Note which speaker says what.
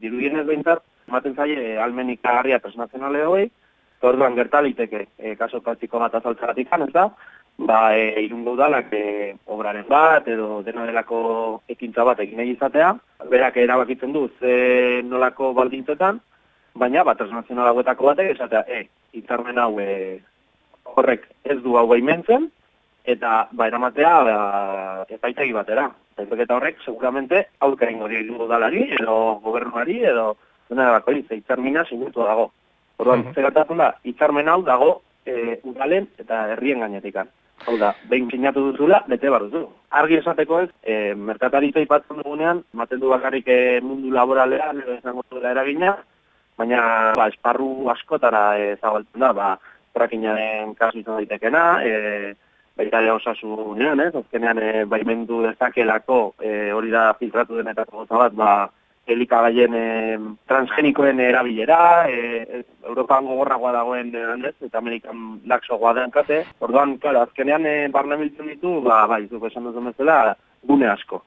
Speaker 1: Dirudienez behintzat, ematen zaie almenik agarria transnazionale hoi, orduan gertaliteke e, kaso praktiko bat azaltzagatik ez da, ba, e, irungo udalak e, obraren bat edo dena delako ekintza bat egin izatea, berak erabakitzen du ze nolako baldintzetan, baina bat transnazional hauetako batek esatea, e, hitzarmen hau e, horrek ez du hau baimentzen, eta ba eramatea ba, epaitegi batera. Eta horrek seguramente aurka ingo dio udalari edo gobernuari edo dena bako hitzarmina sinutu dago. Orduan, mm -hmm. da, hitzarmen hau dago e, udalen eta herrien gainetikan. Hau da, behin sinatu duzula, bete bar duzu. Argi esateko ez, e, merkataritza ipatzen dugunean, maten du bakarrik e, mundu laboralean, edo izango duela eragina, baina ba, esparru askotara e, zabaltzen da, ba, frakinaren kasu izan daitekena, e, baita ere osasunean, ez? Azkenean e, baimendu dezakelako e, hori da filtratu denetako gota bat, ba, elikagaien e, transgenikoen erabilera, e, Europan gogorragoa dagoen e, eta Amerikan laxoagoa den kate. Orduan, claro, azkenean e, barna ditu, ba, bai, zuko esan dut bezala, gune asko.